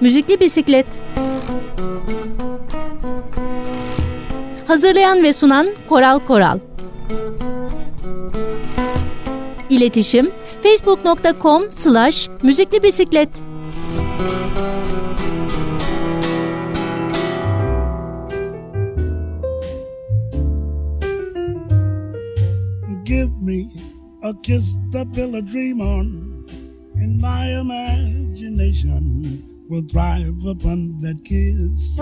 Müzikli Bisiklet. Hazırlayan ve sunan Koral Koral. İletişim facebook.com slash müzikli bisiklet. Give me a kiss to build a dream on in my imagination will thrive upon that kiss.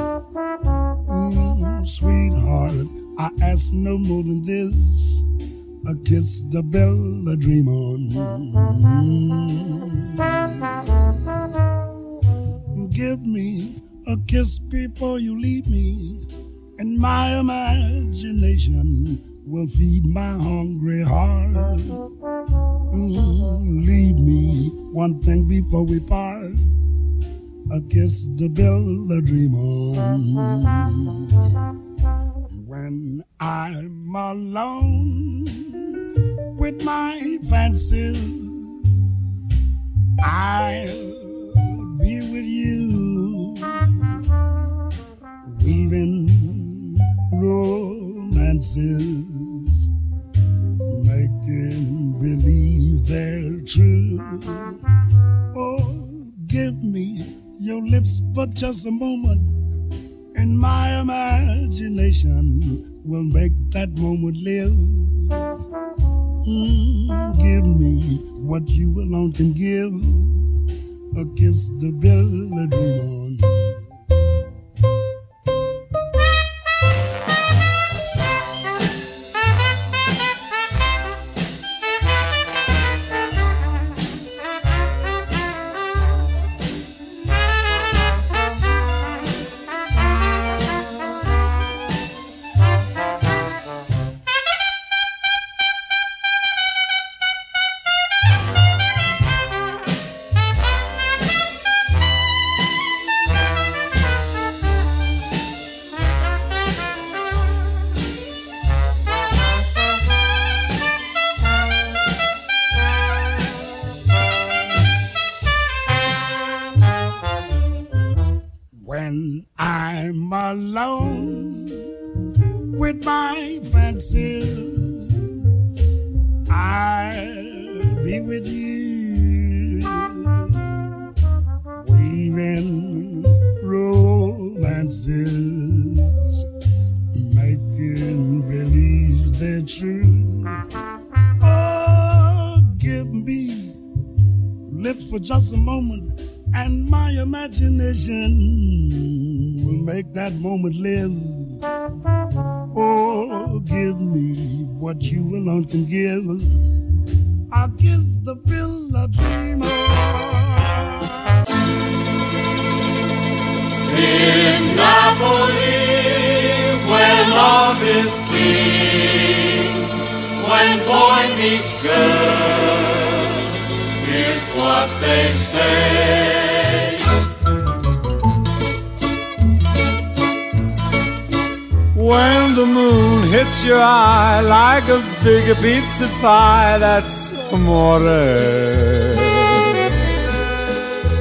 Mm, sweetheart, I ask no more than this. A kiss to build a dream on. Mm. Give me a kiss before you leave me, and my imagination will feed my hungry heart. Mm, leave me one thing before we part a kiss to build a dream on. When I'm alone with my fancies, I'll be with you, weaving romances, making believe they're true. Oh, give me your lips for just a moment, and my imagination will make that moment live. Mm, give me what you alone can give a kiss to build a dream on. Moment live. Oh, give me what you alone can give. I'll kiss the pill a dream of. In Napoli, where love is king, when boy meets girl, here's what they say. When the moon hits your eye like a big pizza pie, that's amore.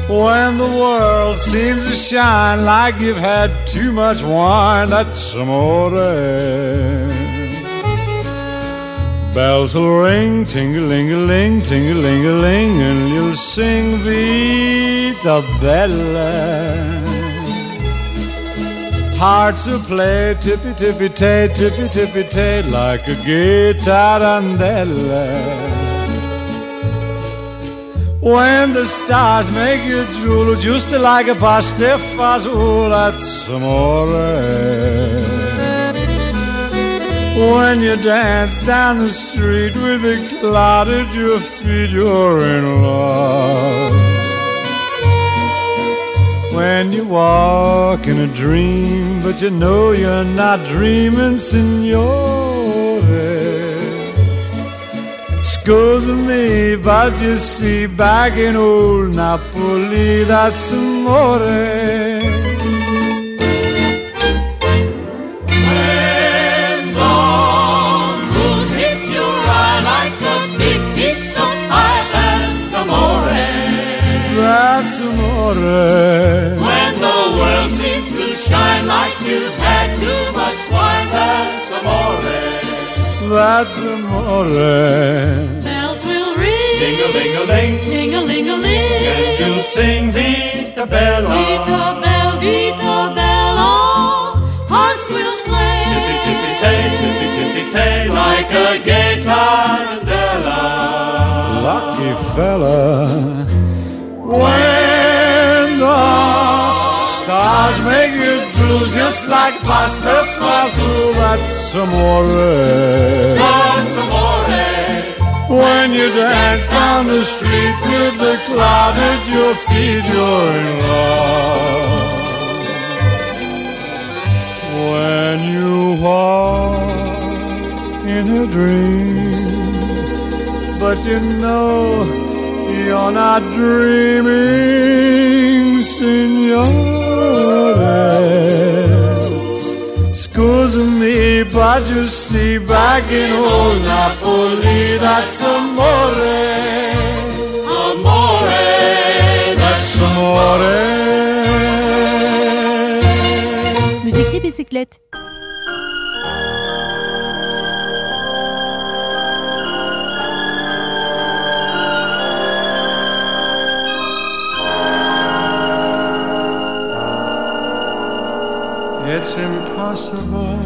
When the world seems to shine like you've had too much wine, that's amore. Bells will ring, ting-a-ling-a-ling, ting-a-ling-a-ling, and you'll sing Vita Bella. Hearts will play tippy tippy tay, tippy tippy tay, like a gay tarantella. When the stars make you drool, just like a pasta fazool, that's amore. When you dance down the street with a cloud at your feet, you're in love. When you walk in a dream, but you know you're not dreaming, signore. Me, but you see, back in old Napoli, that's amore. Amore. When the world seems to shine like you've had too much wine, that's amore. That's amore. Bells will ring. Ding-a-ling-a-ling, Ding-a-ling-a-ling. and you'll sing Vita Bella. Vita Bella, Vita Bella. Hearts will play. Tippy tippy tay, tippy tippy tay, like a gay tarantella. Lucky fella. When the stars make you drool just like pasta fazool, that's amore. That's amore. When you dance down the street with the cloud at your feet, you're in love. When you walk in a dream, but you know you're not dreaming, signore. Scusa me, but you see, back in old Napoli, that's amore. Amore, that's Amore. Müzikli bisiklet. It's impossible.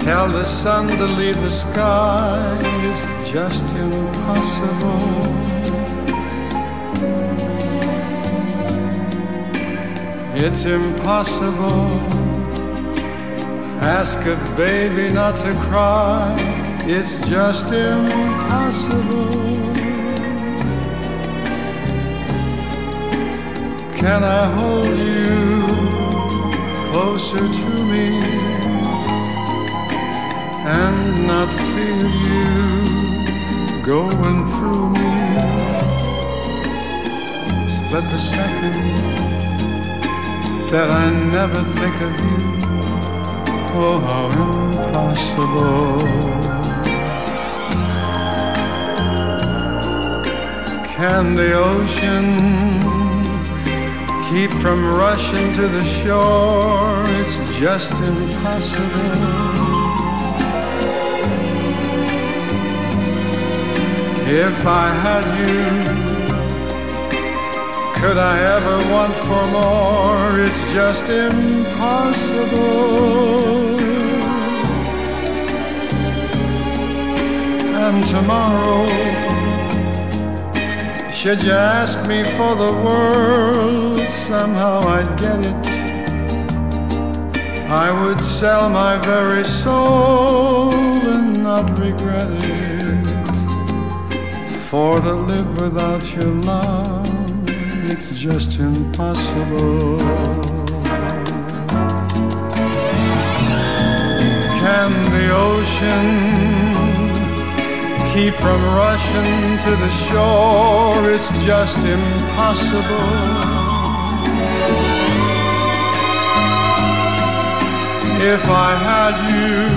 Tell the sun to leave the sky. It's just impossible. It's impossible. Ask a baby not to cry. It's just impossible. Can I hold you closer to me and not feel you going through me? Split the second that I never think of you. Oh, how impossible. Can the ocean keep from rushing to the shore. It's just impossible. If I had you, could I ever want for more? It's just impossible. And tomorrow, should you ask me for the world, somehow I'd get it. I would sell my very soul and not regret it. For to live without your love, it's just impossible. Can the ocean keep from rushing to the shore. It's just impossible. If I had you,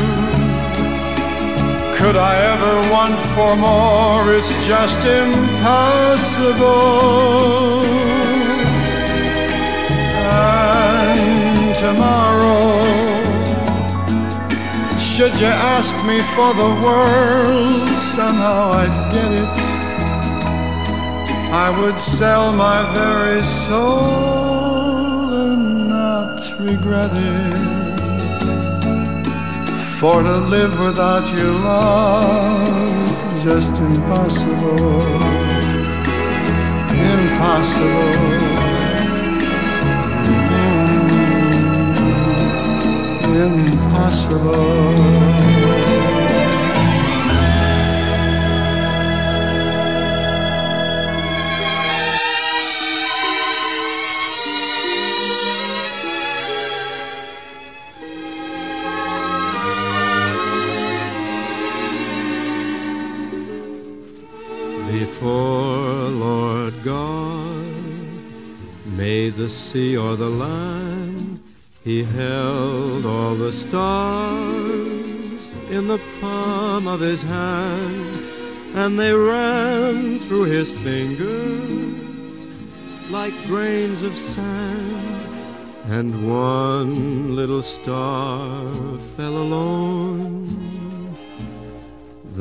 could I ever want for more? It's just impossible. And tomorrow, should you ask me for the world, somehow I'd get it. I would sell my very soul and not regret it. For to live without your love is just impossible. Impossible. Mm. impossible. He held all the stars in the palm of his hand. and they ran through his fingers like grains of sand, and one little star fell alone.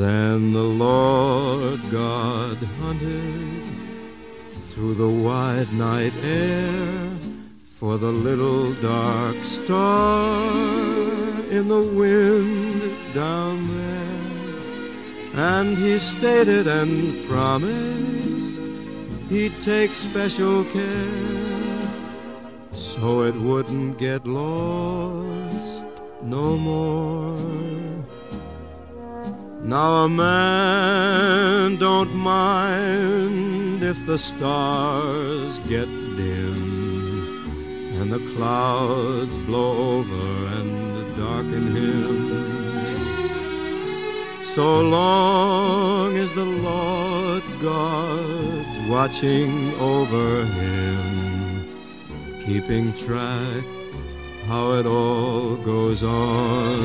Then the Lord God hunted through the wide night air for the little dark star in the wind down there. And he stated and promised he'd take special care so it wouldn't get lost no more. Now a man don't mind if the stars get dim and the clouds blow over and darken him. So long as the Lord God's watching over him, keeping track how it all goes on.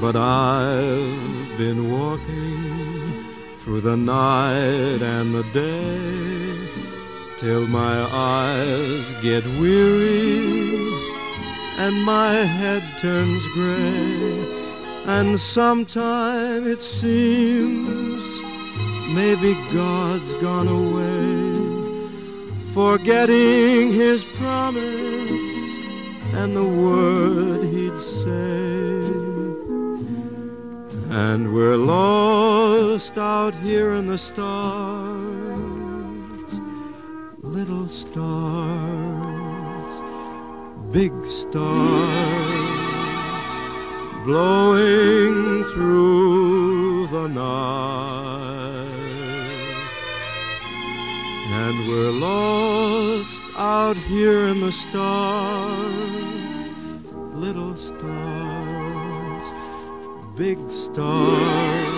But I've been walking through the night and the day till my eyes get weary and my head turns gray. And sometime it seems maybe God's gone away, forgetting his promise and the word he'd say. And we're lost out here in the stars, little stars, big stars, blowing through the night. And we're lost out here in the stars, little stars, big stars,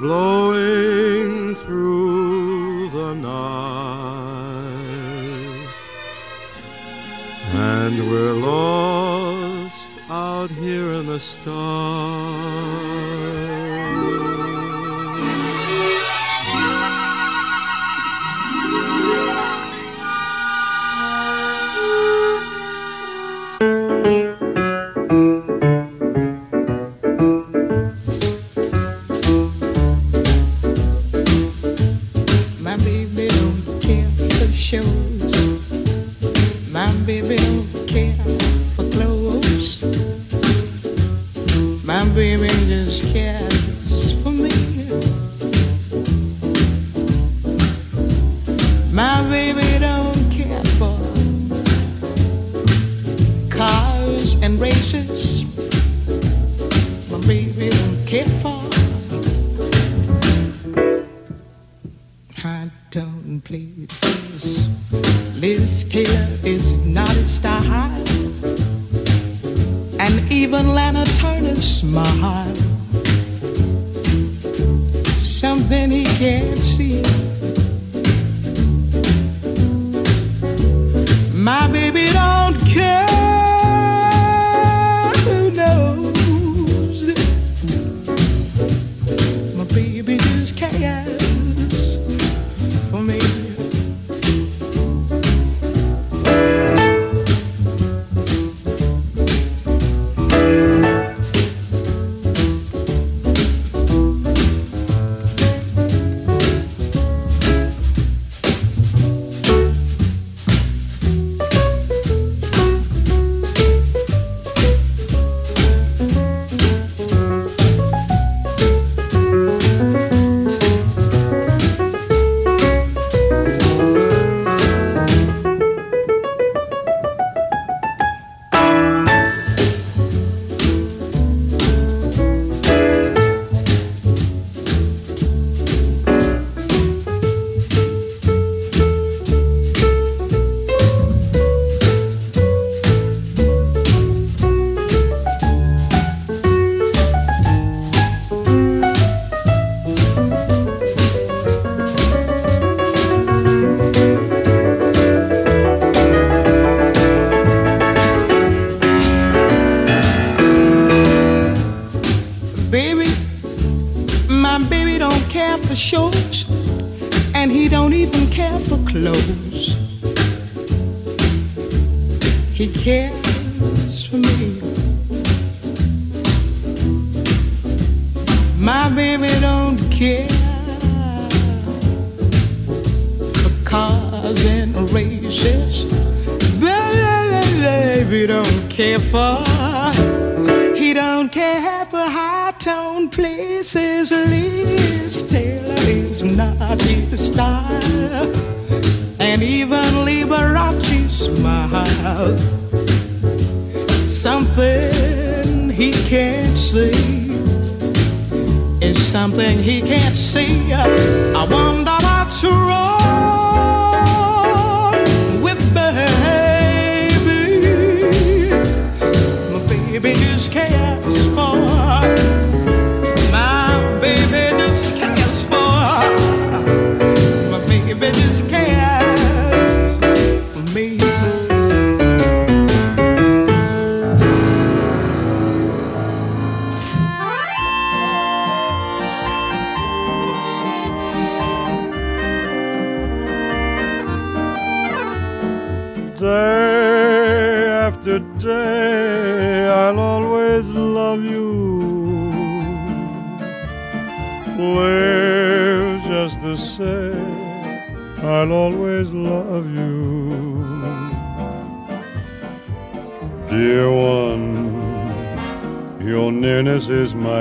blowing through And we're lost out here in the stars.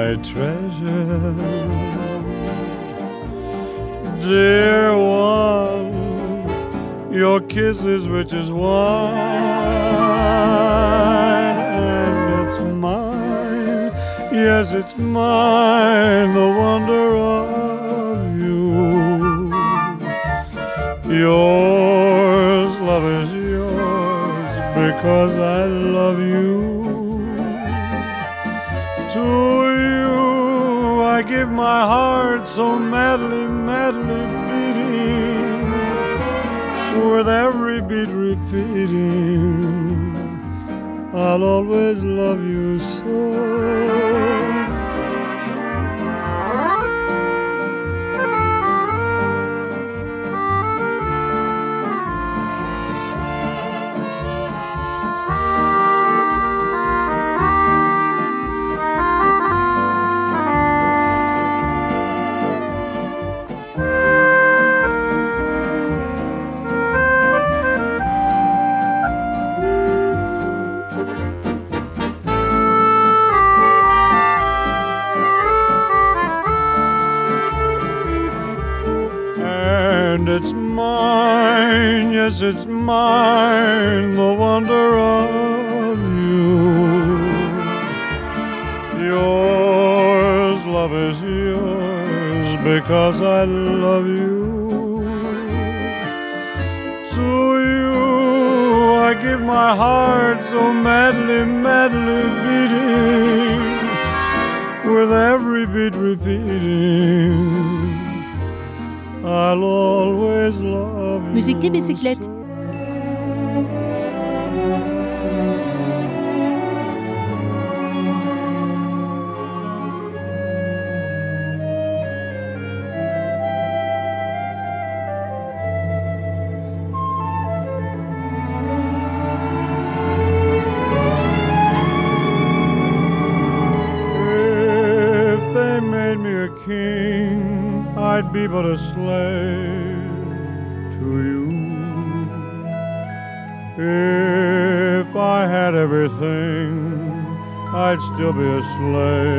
my treasure. Dear one, your kiss is rich as wine, and it's mine, yes, it's mine, the wonder of you. Yours, love is yours, because I love you. give my heart so madly, madly beating, with every beat repeating, I'll always love you so. Musique des bicyclettes. I'd still be a slave.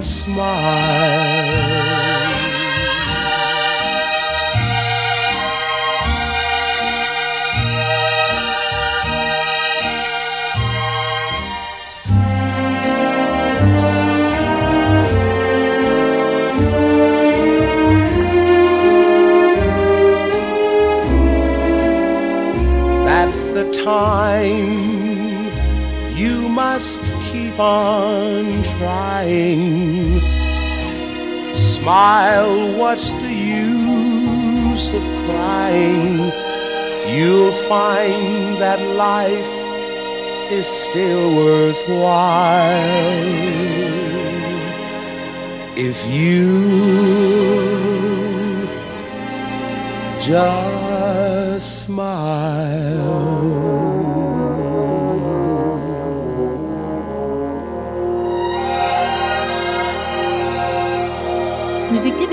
you smile. That's the time you must keep on trying. Smile, what's the use of crying? You'll find that life is still worthwhile if you just smile.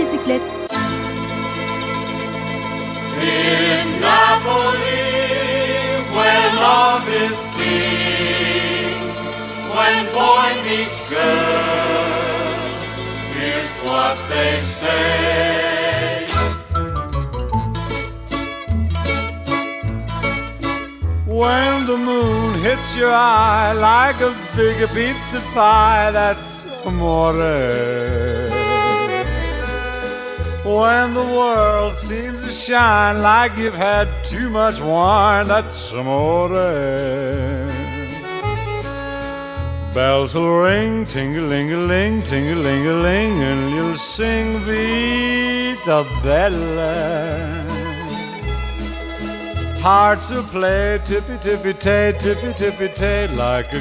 Bisiklet. In Napoli, where love is king, when boy meets girl, here's what they say. When the moon hits your eye like a big pizza pie, that's amore. When the world seems to shine like you've had too much wine, that's amore. Bells will ring, ting-a-ling-a-ling, ting-a-ling-a-ling, and you'll sing Vita Bella. Hearts will play tippy tippy tay, tippy tippy tay, like a.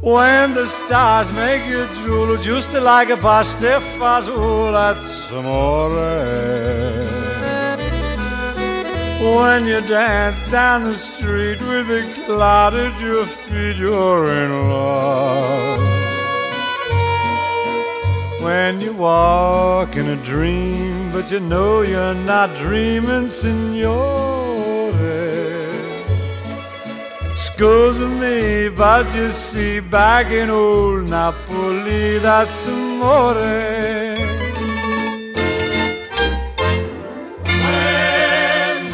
When the stars make you drool, just like a pasta fazool, that's amore. When you dance down the street with a cloud at your feet, you're in love. When you walk in a dream, but you know you're not dreaming, signore. Scusa me, but you see, back in old Napoli, that's amore. When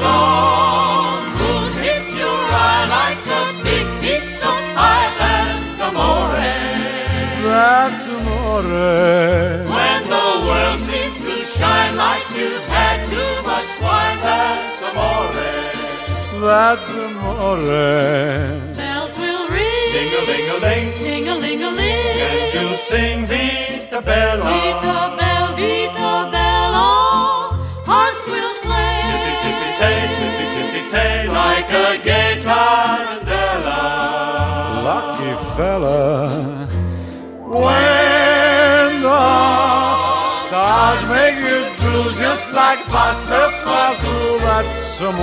the moon hits your eye like a big pizza that's amore. That's amore. That's amore. Bells will ring. Ding-a-ling-a-ling, Ting-a-ling-a-ling. and you'll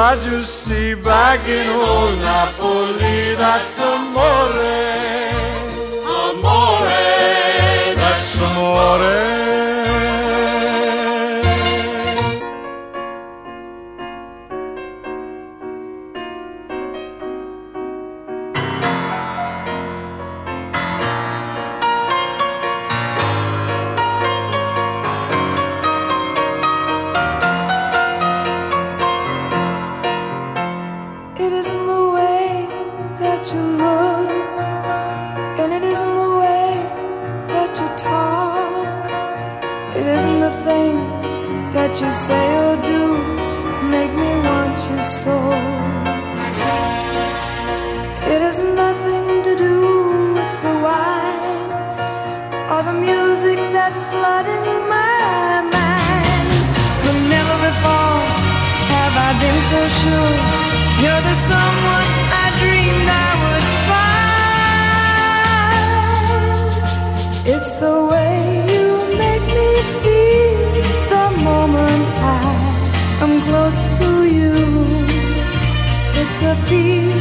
but you see, back in old Napoli, that's amore. Amore. That's amore. So sure you're the someone I dreamed I would find. It's the way you make me feel the moment I am close to you. It's a feeling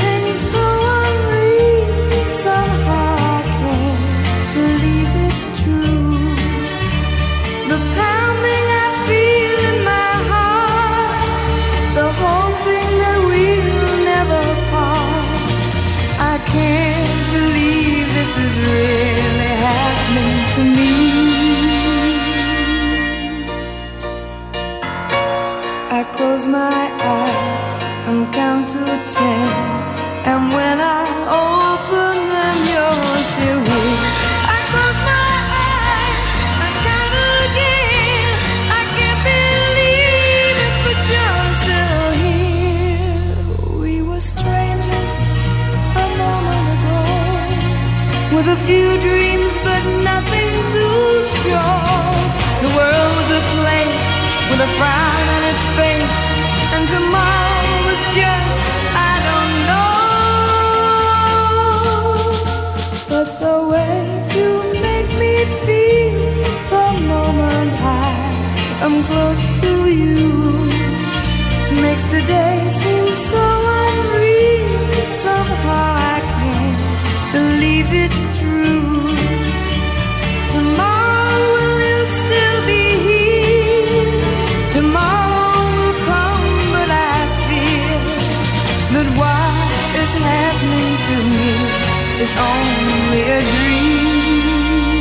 only a dream.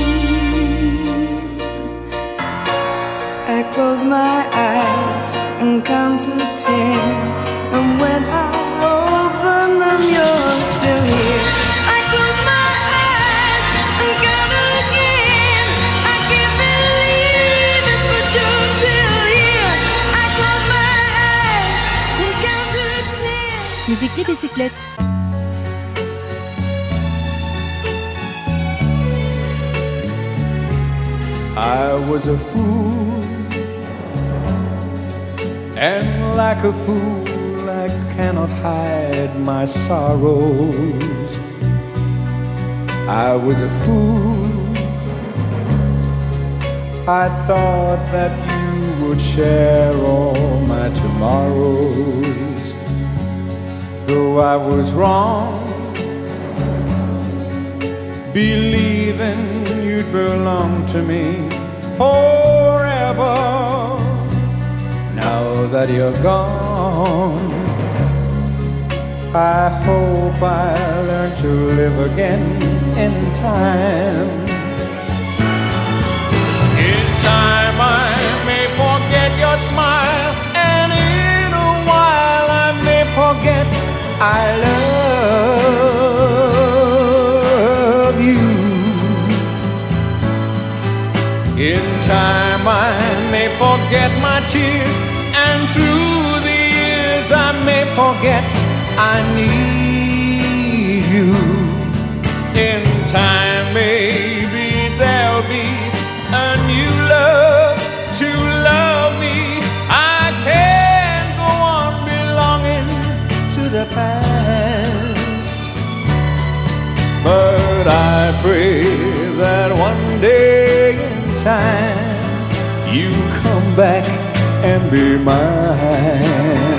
I close my eyes and count to ten, and when I open them, you're still here. I close my eyes and count again. I can't believe it, but you're still here. I close my eyes and count to ten. Müzikli bisiklet. I was a fool, and like a fool, I cannot hide my sorrows. I was a fool. I thought that you would share all my tomorrows. Though I was wrong, believing you'd belong to me forever. Now that you're gone, I hope I learn to live again in time. In time, I may forget your smile, and in a while, I may forget I love In time, I may forget my tears, and through the years, I may forget I need time you come back and be mine.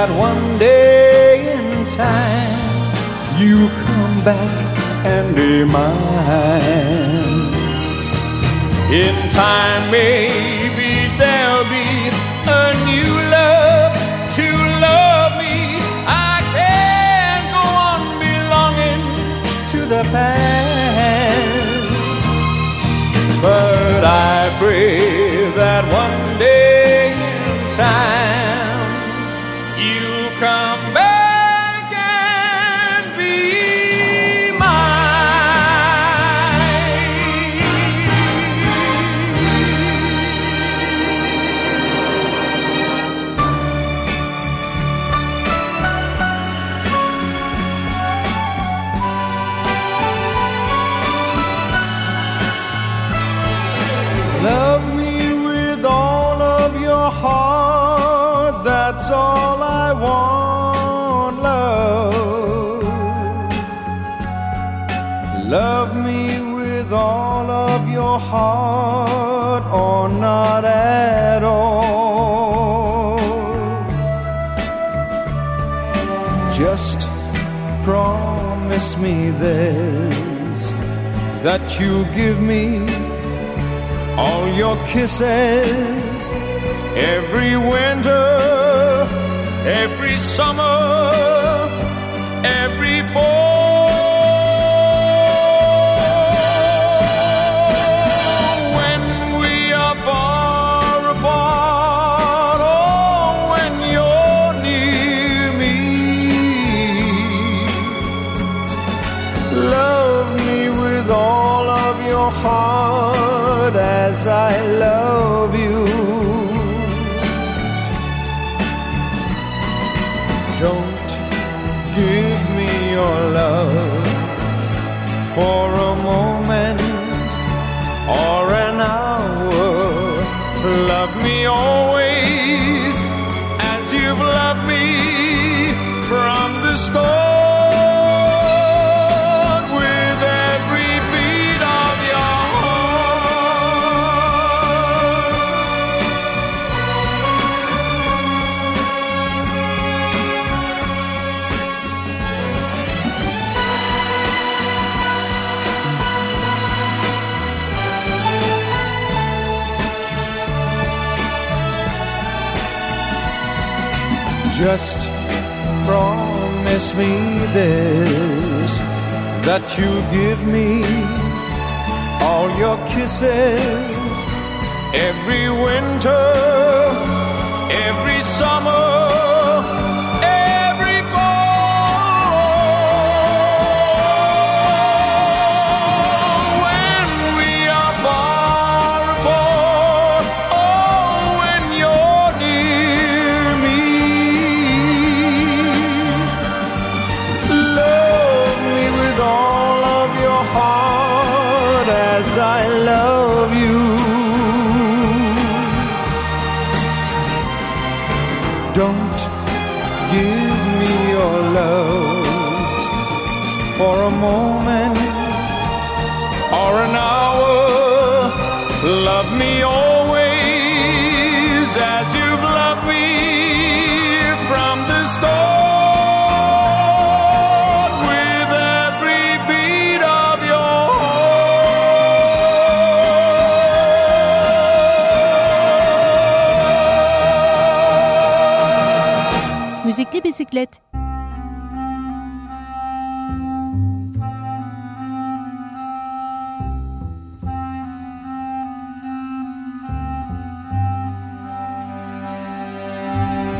That one day in time you come back and be mine. In time, maybe there'll be a new love to love me. I can't go on belonging to the past. But I pray that one day in time heart, or not at all. Just promise me this that you'll give me all your kisses every winter, every summer, always as you've loved me from the start Just promise me this that you'll give me all your kisses every winter, every summer, Bisiklet.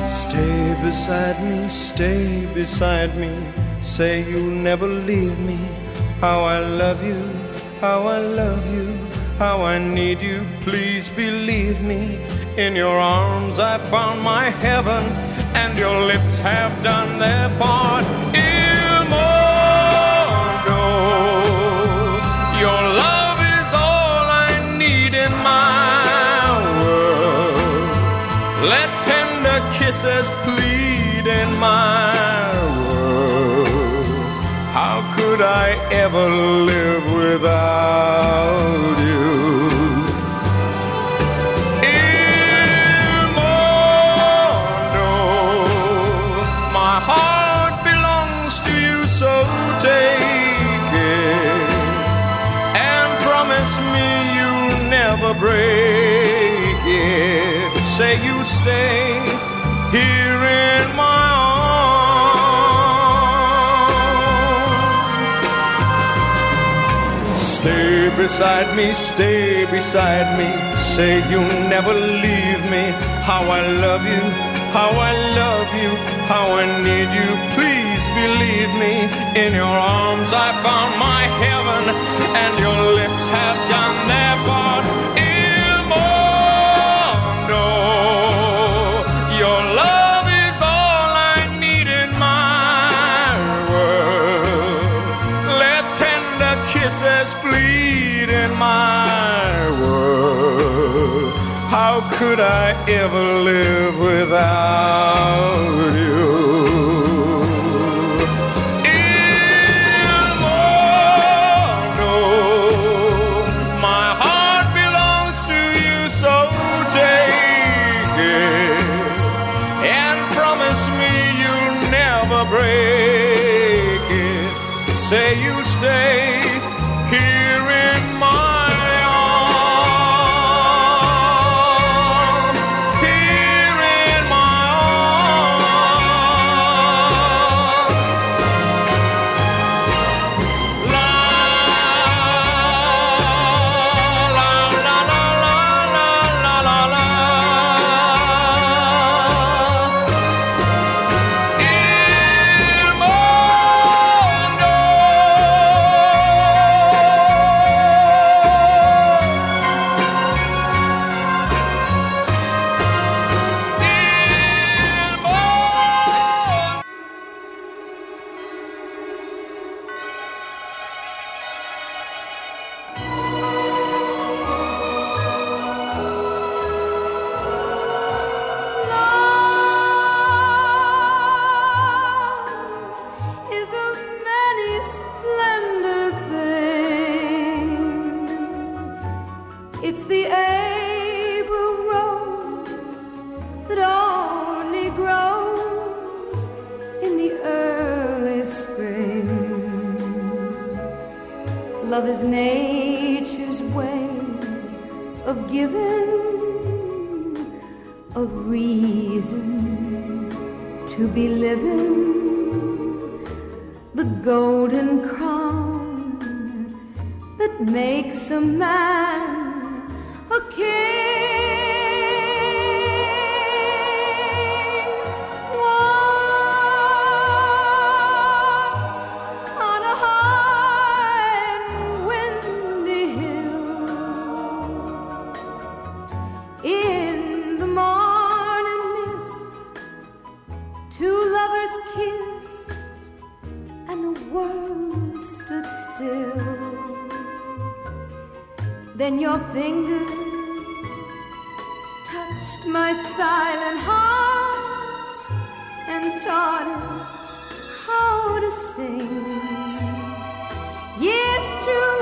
Stay beside me, stay beside me. Say you'll never leave me. How I love you, how I love you, how I need you. Please believe me. In your arms I found my heaven, and your lips have done their part. Mondo, your love is all I need in my world. Let tender kisses plead in my world. How could I ever live without break it. Say you'll stay here in my arms. Stay beside me, stay beside me. Say you'll never leave me. How I love you, how I love you, how I need you. Please believe me. In your arms I found my heaven, and your lips have done their part. Could I ever live without you? Say you'll stay Two lovers kissed, and the world stood still. Then your fingers touched my silent heart and taught it how to sing. Yes, true.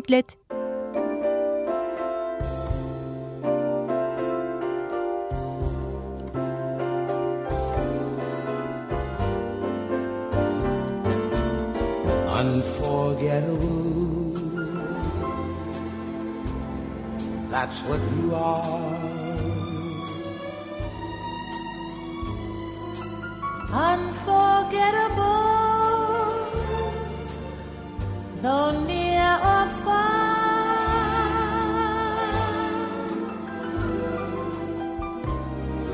bisiklet. Unforgettable. That's what you are. Unforgettable.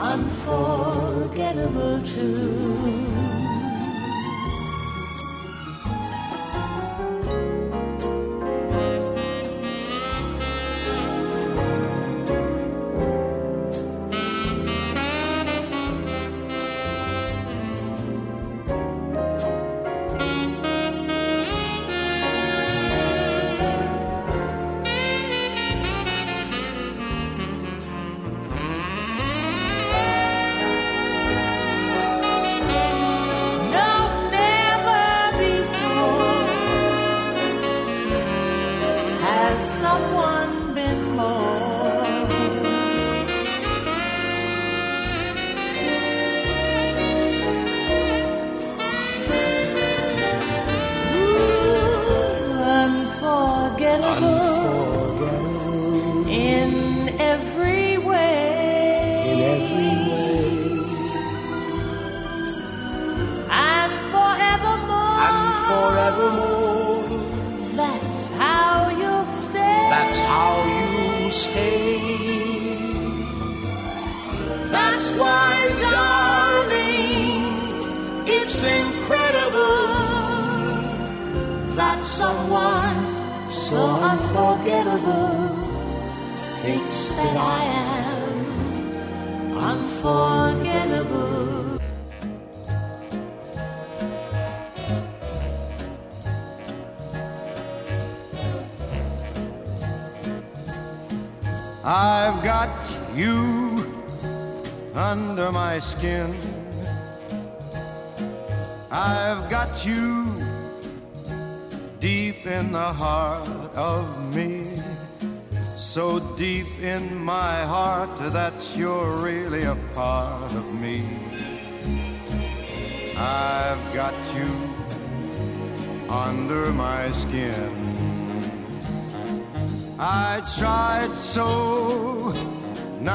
unforgettable too. someone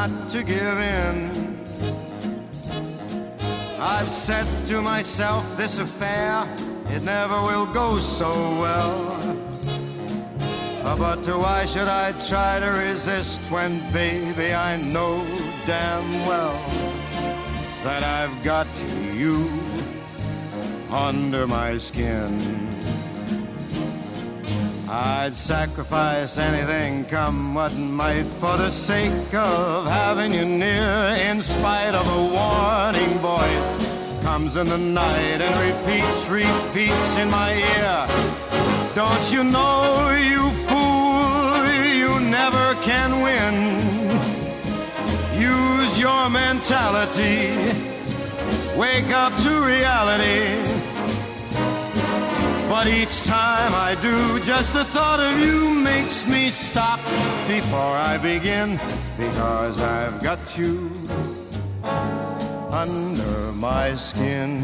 not to give in. I've said to myself, this affair, it never will go so well. But why should I try to resist when, baby, I know damn well that I've got you under my skin? I'd sacrifice anything, come what might, for the sake of having you near, in spite of a warning voice. Comes in the night and repeats, repeats in my ear. Don't you know, you fool, you never can win. Use your mentality, wake up to reality. But each time I do, just the thought of you makes me stop before I begin. Because I've got you under my skin.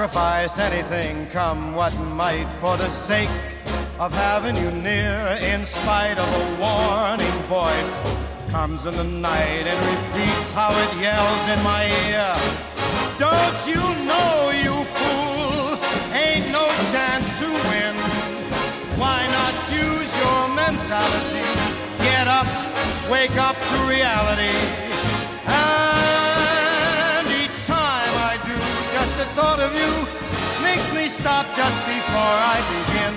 Sacrifice anything, come what might, for the sake of having you near, in spite of a warning voice. Comes in the night and repeats how it yells in my ear. Don't you know, you fool, ain't no chance to win. Why not use your mentality? Get up, wake up to reality.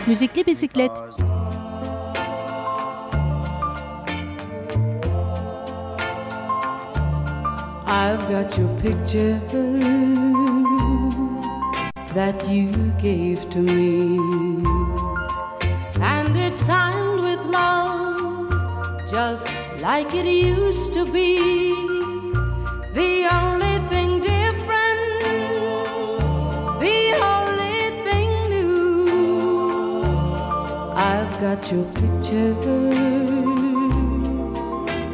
Müzikli bisiklet. I've got your picture that you gave to me, and it's signed with love, just like it used to be. The only thing got your picture,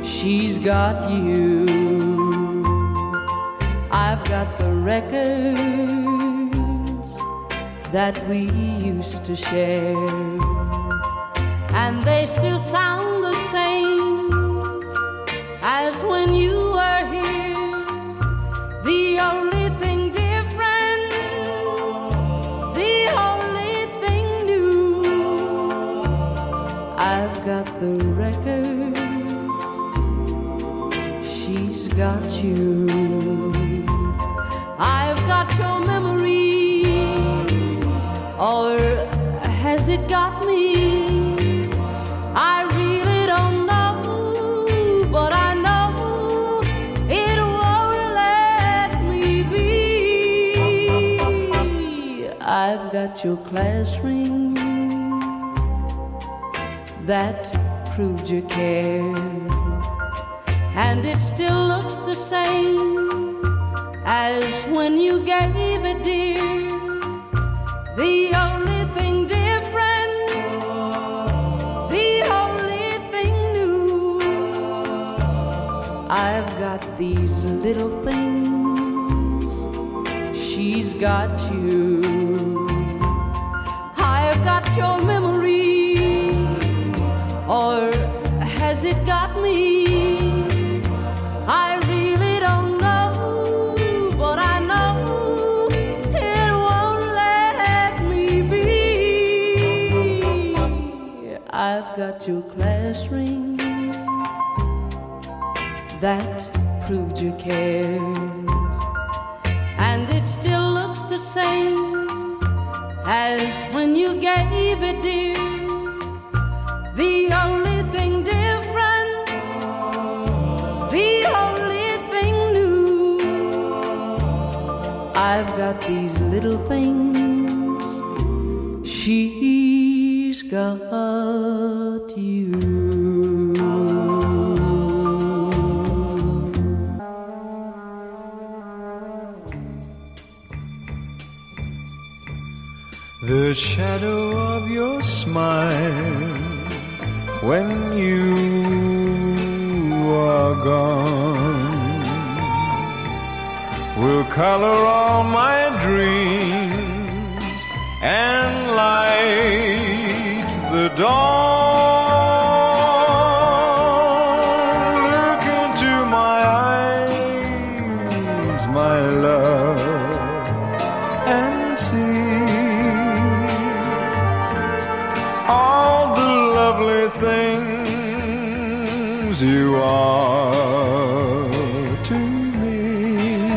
she's got you. I've got the records that we used to share, and they still sound the same as when you were here. The got the records, she's got you. I've got your memory, or has it got me? I really don't know, but I know it won't let me be. I've got your class ring that proved you cared, and it still looks the same as when you gave it, dear. The only thing different, the only thing new. I've got these little things, she's got you. Or has it got me? I really don't know, but I know it won't let me be. I've got your class ring that proved you cared, and it still looks the same as when you gave it, dear. The only thing different, the only thing new. I've got these little things, she's got you. The shadow when you are gone will color all my dreams and light the dawn. Look into my eyes, my things you are to me.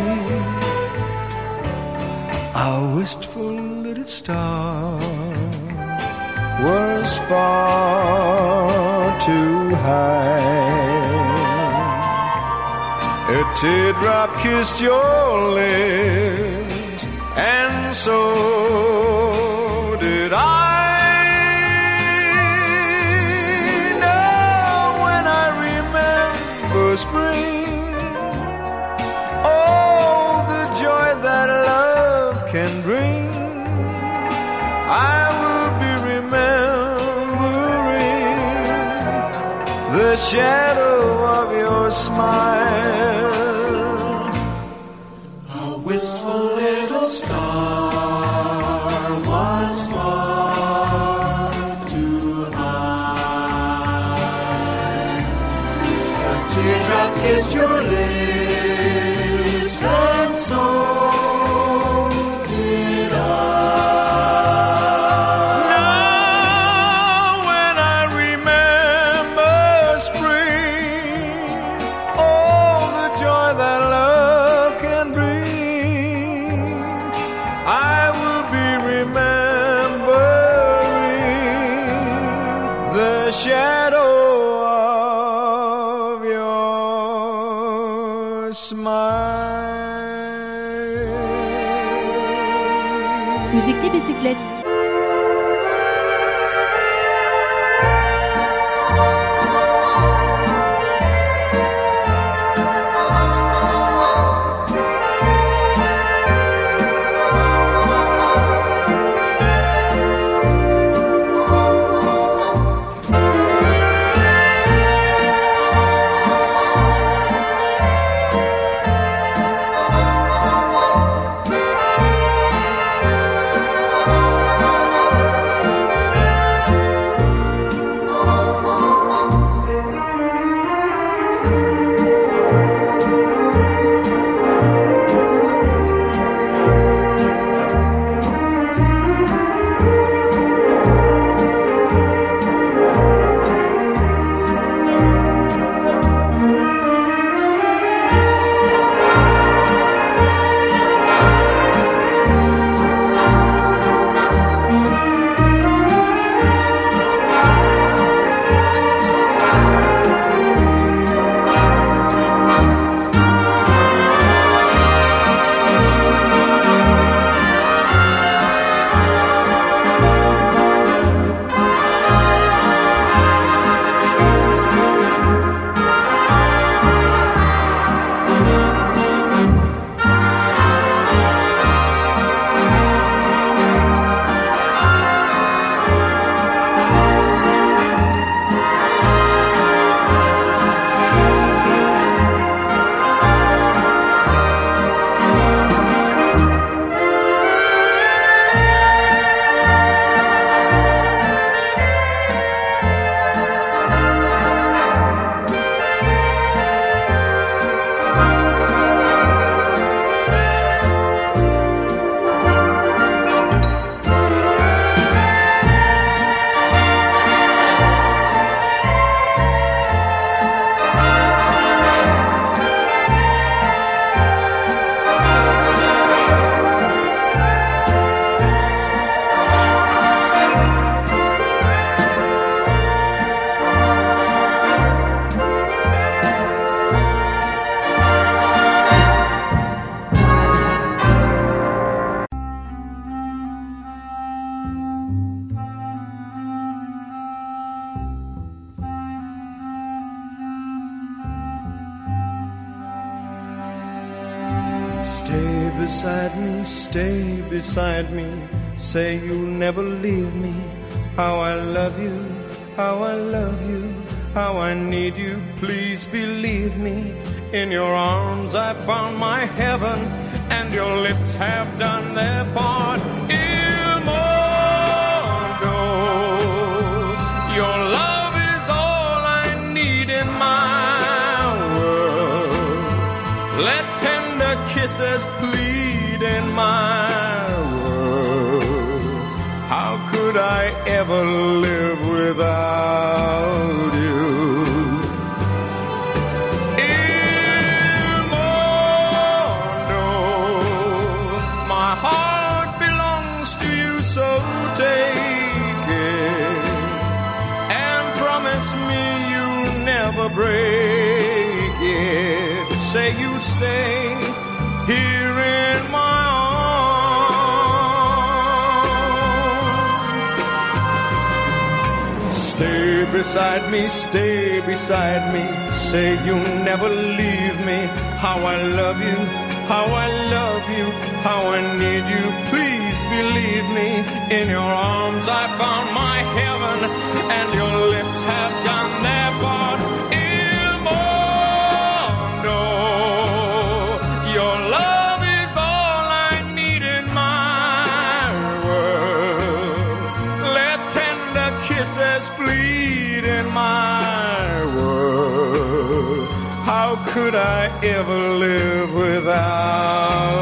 Our wistful little star was far too high. A teardrop kissed your lips, and so shadow of your smile. How I need you. Please believe me. In your arms I found my heaven, and your lips have done their part. Il your love is all I need in my world. Let tender kisses plead in my world. How could I ever live break it. Say you'll stay here in my arms. Stay beside me, stay beside me. Say you'll never leave me. How I love you, how I love you, how I need you. Please believe me. In your arms I found my heaven, and your lips have done their part. Il mondo, your love is all I need in my world. Let tender kisses bleed in my world. How could I ever live without